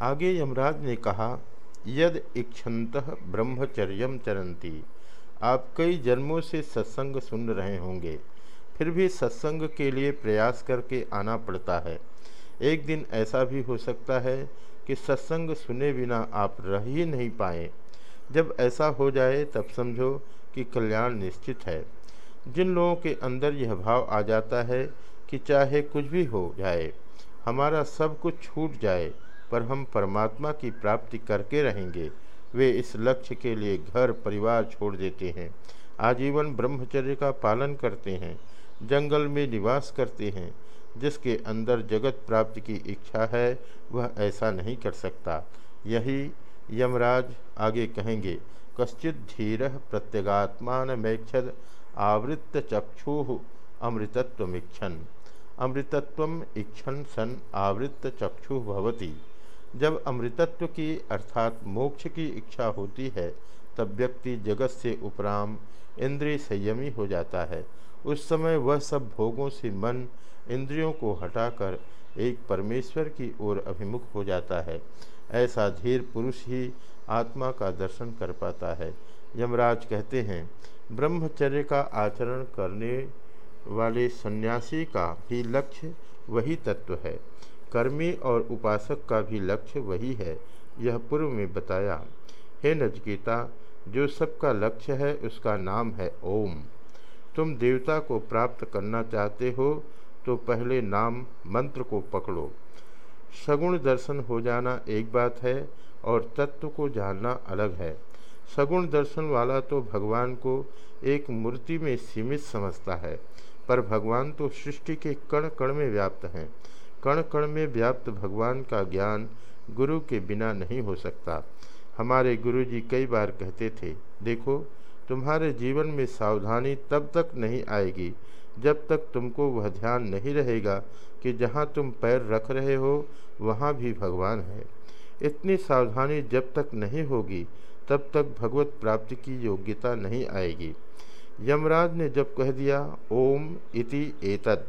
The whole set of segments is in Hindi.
आगे यमराज ने कहा, यद इच्छंत ब्रह्मचर्य चरंती आप कई जन्मों से सत्संग सुन रहे होंगे। फिर भी सत्संग के लिए प्रयास करके आना पड़ता है। एक दिन ऐसा भी हो सकता है कि सत्संग सुने बिना आप रह ही नहीं पाए। जब ऐसा हो जाए, तब समझो कि कल्याण निश्चित है। जिन लोगों के अंदर यह भाव आ जाता है कि चाहे कुछ भी हो जाए, हमारा सब कुछ छूट जाए पर हम परमात्मा की प्राप्ति करके रहेंगे। वे इस लक्ष्य के लिए घर परिवार छोड़ देते हैं। आजीवन ब्रह्मचर्य का पालन करते हैं, जंगल में निवास करते हैं, जिसके अंदर जगत प्राप्ति की इच्छा है, वह ऐसा नहीं कर सकता। यही यमराज आगे कहेंगे, कश्चित धीर प्रत्यगात्मान मैक्षद आवृत्त चक्षु अमृतत्वमीक्षण अमृतत्व इक्षण सन आवृत्त चक्षु भवती। जब अमृतत्व की अर्थात मोक्ष की इच्छा होती है, तब व्यक्ति जगत से उपराम इंद्रिय संयमी हो जाता है। उस समय वह सब भोगों से मन इंद्रियों को हटाकर एक परमेश्वर की ओर अभिमुख हो जाता है। ऐसा धीर पुरुष ही आत्मा का दर्शन कर पाता है। यमराज कहते हैं, ब्रह्मचर्य का आचरण करने वाले सन्यासी का भी लक्ष्य वही तत्व है। कर्मी और उपासक का भी लक्ष्य वही है, यह पूर्व में बताया। हे नजकीता जो सबका लक्ष्य है, उसका नाम है ओम। तुम देवता को प्राप्त करना चाहते हो तो पहले नाम मंत्र को पकड़ो। सगुण दर्शन हो जाना एक बात है, और तत्व को जानना अलग है। सगुण दर्शन वाला तो भगवान को एक मूर्ति में सीमित समझता है, पर भगवान तो सृष्टि के कण कण में व्याप्त हैं। कण कण में व्याप्त भगवान का ज्ञान गुरु के बिना नहीं हो सकता। हमारे गुरु जी कई बार कहते थे, देखो, तुम्हारे जीवन में सावधानी तब तक नहीं आएगी जब तक तुमको वह ध्यान नहीं रहेगा कि जहाँ तुम पैर रख रहे हो, वहाँ भी भगवान है। इतनी सावधानी जब तक नहीं होगी, तब तक भगवत प्राप्ति की योग्यता नहीं आएगी। यमराज ने जब कह दिया, ओम इति एतद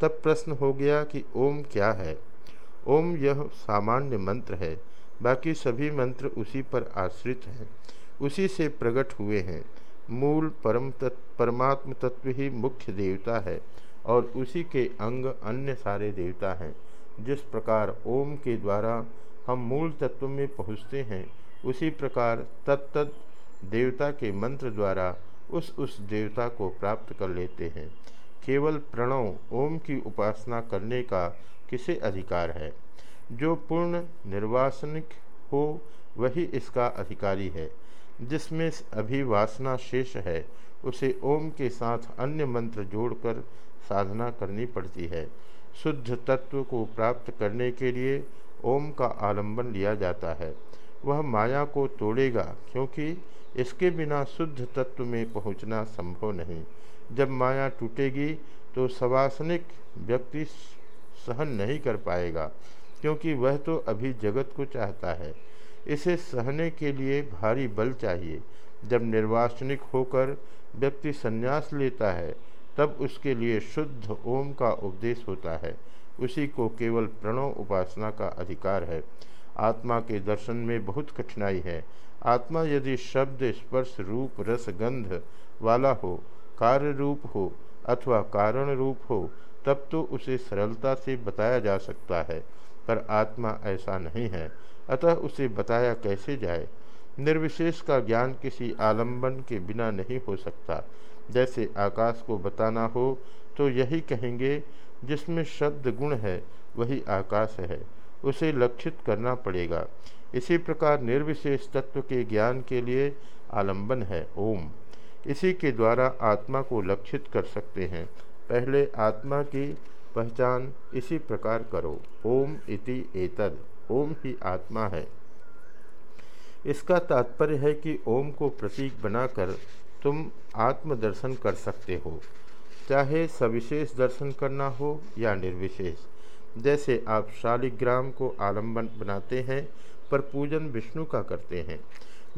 तब प्रश्न हो गया कि ओम क्या है? ओम यह सामान्य मंत्र है, बाकी सभी मंत्र उसी पर आश्रित हैं, उसी से प्रकट हुए हैं। मूल परम तत्व परमात्म तत्व ही मुख्य देवता है, और उसी के अंग अन्य सारे देवता हैं। जिस प्रकार ओम के द्वारा हम मूल तत्व में पहुँचते हैं, उसी प्रकार तत्त देवता के मंत्र द्वारा उस उस देवता को प्राप्त कर लेते हैं। केवल प्रणव ओम की उपासना करने का किसे अधिकार है? जो पूर्ण निर्वासनिक हो, वही इसका अधिकारी है। जिसमें अभी वासना शेष है, उसे ओम के साथ अन्य मंत्र जोड़कर साधना करनी पड़ती है। शुद्ध तत्व को प्राप्त करने के लिए ओम का आलंबन लिया जाता है। वह माया को तोड़ेगा, क्योंकि इसके बिना शुद्ध तत्व में पहुँचना संभव नहीं। जब माया टूटेगी तो सवासनिक व्यक्ति सहन नहीं कर पाएगा, क्योंकि वह तो अभी जगत को चाहता है। इसे सहने के लिए भारी बल चाहिए। जब निर्वासनिक होकर व्यक्ति संन्यास लेता है, तब उसके लिए शुद्ध ओम का उपदेश होता है। उसी को केवल प्रणव उपासना का अधिकार है। आत्मा के दर्शन में बहुत कठिनाई है। आत्मा यदि शब्द, स्पर्श, रूप, रस, गंध वाला हो कार्य रूप हो अथवा कारण रूप हो, तब तो उसे सरलता से बताया जा सकता है, पर आत्मा ऐसा नहीं है। अतः उसे बताया कैसे जाए? निर्विशेष का ज्ञान किसी आलंबन के बिना नहीं हो सकता। जैसे आकाश को बताना हो तो यही कहेंगे, जिसमें शब्द गुण है, वही आकाश है। उसे लक्षित करना पड़ेगा। इसी प्रकार निर्विशेष तत्व के ज्ञान के लिए आलंबन है। ओम। इसी के द्वारा आत्मा को लक्षित कर सकते हैं। पहले आत्मा की पहचान इसी प्रकार करो। ओम इति एतद। ओम ही आत्मा है। इसका तात्पर्य है कि ओम को प्रतीक बनाकर तुम आत्मदर्शन कर सकते हो। चाहे सविशेष दर्शन करना हो या निर्विशेष। जैसे आप शालिग्राम को आलंबन बनाते हैं पर पूजन विष्णु का करते हैं।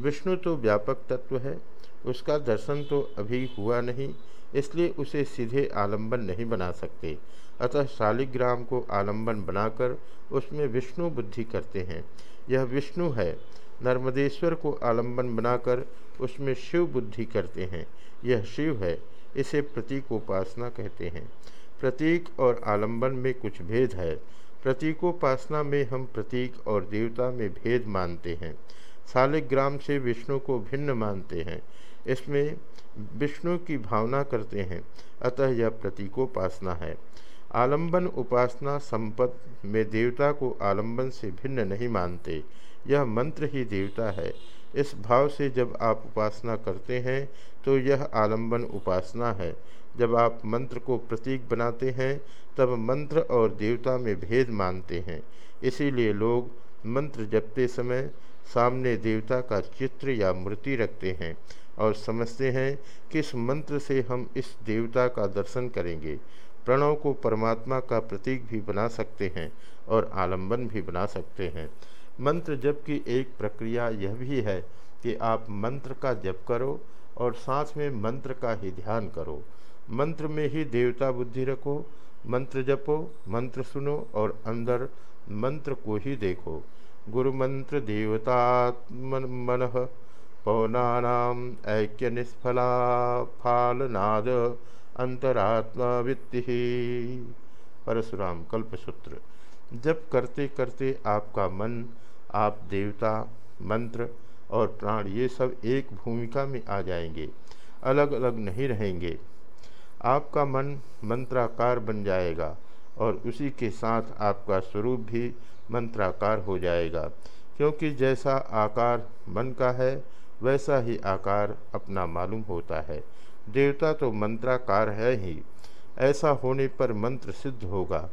विष्णु तो व्यापक तत्व है, उसका दर्शन तो अभी हुआ नहीं, इसलिए उसे सीधे आलंबन नहीं बना सकते। अतः शालिग्राम को आलंबन बनाकर उसमें विष्णु बुद्धि करते हैं। यह विष्णु है, नर्मदेश्वर को आलंबन बनाकर उसमें शिव बुद्धि करते हैं। यह शिव है, इसे प्रतीकोपासना कहते हैं। प्रतीक और आलंबन में कुछ भेद है प्रतीकोपासना में हम प्रतीक और देवता में भेद मानते हैं। शालिग्राम से विष्णु को भिन्न मानते हैं। इसमें विष्णु की भावना करते हैं। अतः यह प्रतीकोपासना है। आलंबन उपासना संपद में देवता को आलंबन से भिन्न नहीं मानते। यह मंत्र ही देवता है। इस भाव से जब आप उपासना करते हैं तो यह आलंबन उपासना है। जब आप मंत्र को प्रतीक बनाते हैं, तब मंत्र और देवता में भेद मानते हैं। इसीलिए लोग मंत्र जपते समय सामने देवता का चित्र या मूर्ति रखते हैं और समझते हैं कि इस मंत्र से हम इस देवता का दर्शन करेंगे। प्रणव को परमात्मा का प्रतीक भी बना सकते हैं और आलंबन भी बना सकते हैं। मंत्र जप की एक प्रक्रिया यह भी है कि आप मंत्र का जप करो और साथ में मंत्र का ही ध्यान करो। मंत्र में ही देवता बुद्धि रखो, मंत्र जपो, मंत्र सुनो और अंदर मंत्र को ही देखो। गुरु मंत्र देवतात्मन मन पौनानाम ऐक्य निष्फला फालनाद, अंतरात्मा वित्ति। परशुराम कल्पसूत्र। जब करते करते आपका मन, आप देवता, मंत्र और प्राण, ये सब एक भूमिका में आ जाएँगे। अलग अलग नहीं रहेंगे। आपका मन मंत्राकार बन जाएगा और उसी के साथ आपका स्वरूप भी मंत्राकार हो जाएगा। क्योंकि जैसा आकार मन का है, वैसा ही आकार अपना मालूम होता है। देवता तो मंत्राकार है ही। ऐसा होने पर मंत्र सिद्ध होगा।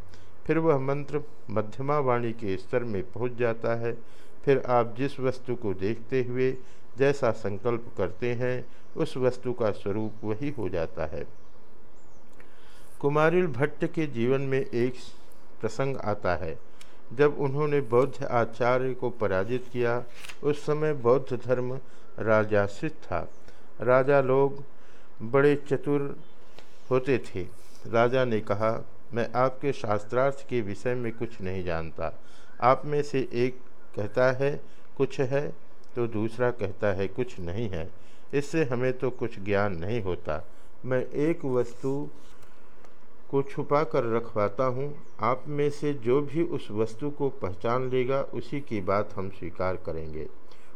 फिर वह मंत्र मध्यमा वाणी के स्तर में पहुँच जाता है। फिर आप जिस वस्तु को देखते हुए जैसा संकल्प करते हैं, उस वस्तु का स्वरूप वही हो जाता है। कुमारिल भट्ट के जीवन में एक प्रसंग आता है। जब उन्होंने बौद्ध आचार्य को पराजित किया, उस समय बौद्ध धर्म राजाश्रित था। राजा लोग बड़े चतुर होते थे। राजा ने कहा मैं आपके शास्त्रार्थ के विषय में कुछ नहीं जानता। आप में से एक कहता है, कुछ है? तो दूसरा कहता है, कुछ नहीं है। इससे हमें तो कुछ ज्ञान नहीं होता। मैं एक वस्तु को छुपा कर रखवाता हूँ। आप में से जो भी उस वस्तु को पहचान लेगा, उसी की बात हम स्वीकार करेंगे।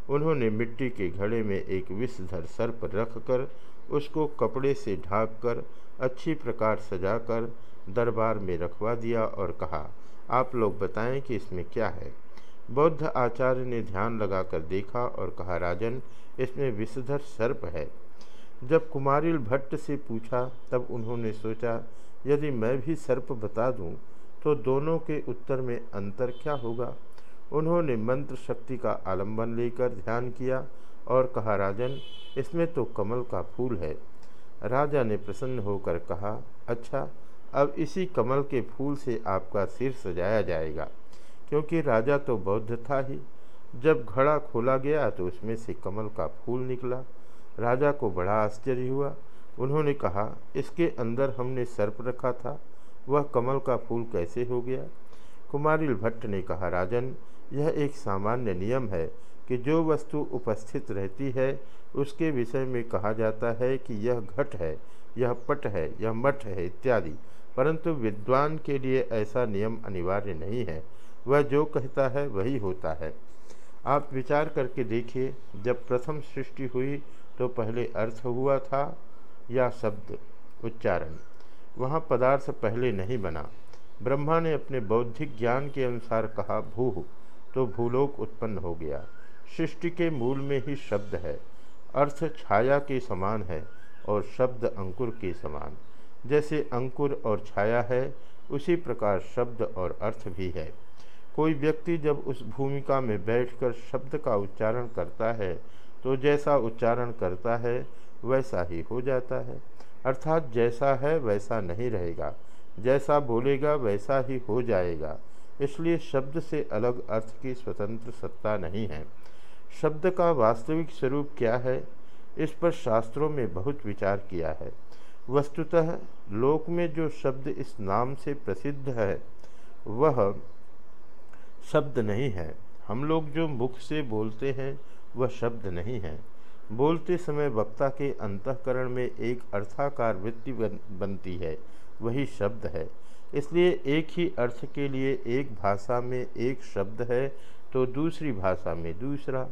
उन्होंने मिट्टी के घड़े में एक विषधर सर्प रखकर, उसको कपड़े से ढाक कर, अच्छी प्रकार सजाकर दरबार में रखवा दिया और कहा, आप लोग बताएँ कि इसमें क्या है? बौद्ध आचार्य ने ध्यान लगाकर देखा और कहा, राजन, इसमें विषधर सर्प है। जब कुमारिल भट्ट से पूछा, तब उन्होंने सोचा, यदि मैं भी सर्प बता दूँ तो दोनों के उत्तर में अंतर क्या होगा? उन्होंने मंत्र शक्ति का आलंबन लेकर ध्यान किया और कहा, राजन, इसमें तो कमल का फूल है। राजा ने प्रसन्न होकर कहा अच्छा अब इसी कमल के फूल से आपका सिर सजाया जाएगा, क्योंकि राजा तो बौद्ध था ही। जब घड़ा खोला गया तो उसमें से कमल का फूल निकला। राजा को बड़ा आश्चर्य हुआ। उन्होंने कहा, इसके अंदर हमने सर्प रखा था। वह कमल का फूल कैसे हो गया? कुमारिल भट्ट ने कहा, राजन, यह एक सामान्य नियम है कि जो वस्तु उपस्थित रहती है, उसके विषय में कहा जाता है कि यह घट है, यह पट है, यह मठ है, इत्यादि। परंतु विद्वान के लिए ऐसा नियम अनिवार्य नहीं है। वह जो कहता है, वही होता है। आप विचार करके देखिए, जब प्रथम सृष्टि हुई तो पहले अर्थ हुआ था या शब्द उच्चारण। वहाँ पदार्थ पहले नहीं बना। ब्रह्मा ने अपने बौद्धिक ज्ञान के अनुसार कहा भू तो भूलोक उत्पन्न हो गया। सृष्टि के मूल में ही शब्द है। अर्थ छाया के समान है और शब्द अंकुर के समान। जैसे अंकुर और छाया है, उसी प्रकार शब्द और अर्थ भी है। कोई व्यक्ति जब उस भूमिका में बैठकर शब्द का उच्चारण करता है तो जैसा उच्चारण करता है, वैसा ही हो जाता है। अर्थात जैसा है, वैसा नहीं रहेगा। जैसा बोलेगा, वैसा ही हो जाएगा। इसलिए शब्द से अलग अर्थ की स्वतंत्र सत्ता नहीं है। शब्द का वास्तविक स्वरूप क्या है, इस पर शास्त्रों में बहुत विचार किया है। वस्तुतः लोक में जो शब्द इस नाम से प्रसिद्ध है वह शब्द नहीं है। हम लोग जो मुख से बोलते हैं वह शब्द नहीं है। बोलते समय वक्ता के अंतकरण में एक अर्थाकार वृत्ति बन, बनती है वही शब्द है। इसलिए एक ही अर्थ के लिए एक भाषा में एक शब्द है तो दूसरी भाषा में दूसरा।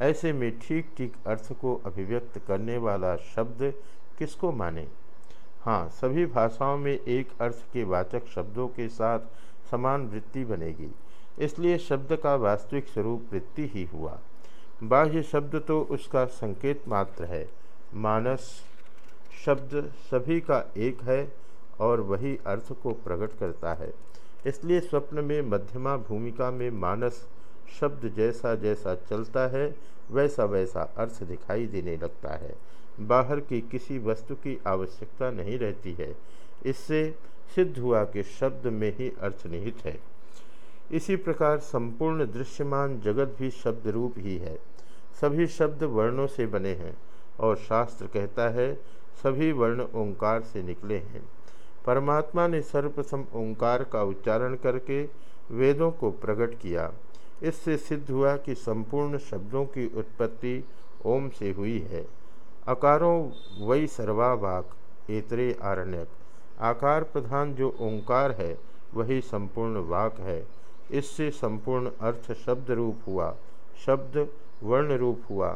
ऐसे में ठीक ठीक अर्थ को अभिव्यक्त करने वाला शब्द किसको माने? हाँ सभी भाषाओं में एक अर्थ के वाचक शब्दों के साथ समान वृत्ति बनेगी। इसलिए शब्द का वास्तविक स्वरूप वृत्ति ही हुआ। बाह्य शब्द तो उसका संकेत मात्र है। मानस शब्द सभी का एक है और वही अर्थ को प्रकट करता है। इसलिए स्वप्न में मध्यमा भूमिका में मानस शब्द जैसा जैसा चलता है वैसा वैसा अर्थ दिखाई देने लगता है। बाहर की किसी वस्तु की आवश्यकता नहीं रहती है। इससे सिद्ध हुआ कि शब्द में ही अर्थ निहित है। इसी प्रकार संपूर्ण दृश्यमान जगत भी शब्द रूप ही है। सभी शब्द वर्णों से बने हैं और शास्त्र कहता है, सभी वर्ण ओंकार से निकले हैं। परमात्मा ने सर्वप्रथम ओंकार का उच्चारण करके वेदों को प्रकट किया। इससे सिद्ध हुआ कि संपूर्ण शब्दों की उत्पत्ति ओम से हुई है। अकारों वही सर्वावाक एतरे आरण्यक। आकार प्रधान जो ओंकार है, वही संपूर्ण वाक है। इससे संपूर्ण अर्थ शब्द रूप हुआ, शब्द वर्ण रूप हुआ।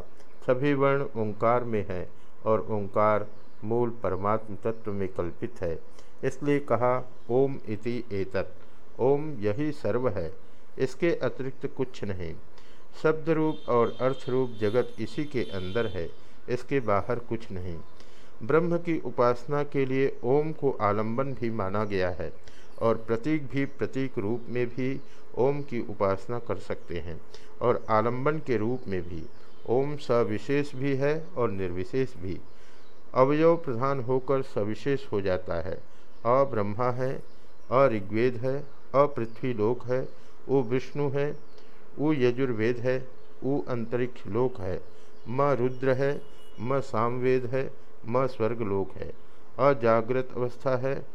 सभी वर्ण ओंकार में है और ओंकार मूल परमात्म तत्व में कल्पित है। इसलिए कहा, ओम इति एतत्। ओम यही सर्व है। इसके अतिरिक्त कुछ नहीं। शब्द रूप और अर्थ रूप जगत इसी के अंदर है। इसके बाहर कुछ नहीं। ब्रह्म की उपासना के लिए ओम को आलंबन भी माना गया है और प्रतीक भी प्रतीक रूप में भी ओम की उपासना कर सकते हैं और आलंबन के रूप में भी। ओम सविशेष भी है और निर्विशेष भी। अवयव प्रधान होकर सविशेष हो जाता है। अब्रह्मा है, अऋग्वेद है अपृथ्वी लोक है वो विष्णु है वो यजुर्वेद है वो अंतरिक्ष लोक है। म रुद्र है म सामवेद है, म स्वर्गलोक है। अजागृत अवस्था है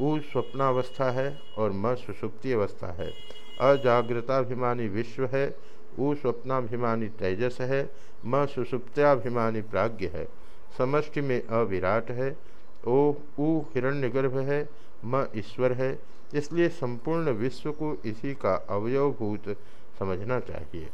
ऊ स्वप्नावस्था है और म सुषुप्ति अवस्था है। अजागृताभिमानी विश्व है ऊ स्वप्नाभिमानी तेजस है, म सुषुप्त्याभिमानी प्राज्ञ है। समष्टि में अविराट है, ओ ऊ हिरण्यगर्भ है, म ईश्वर है। इसलिए संपूर्ण विश्व को इसी का अवयवभूत समझना चाहिए।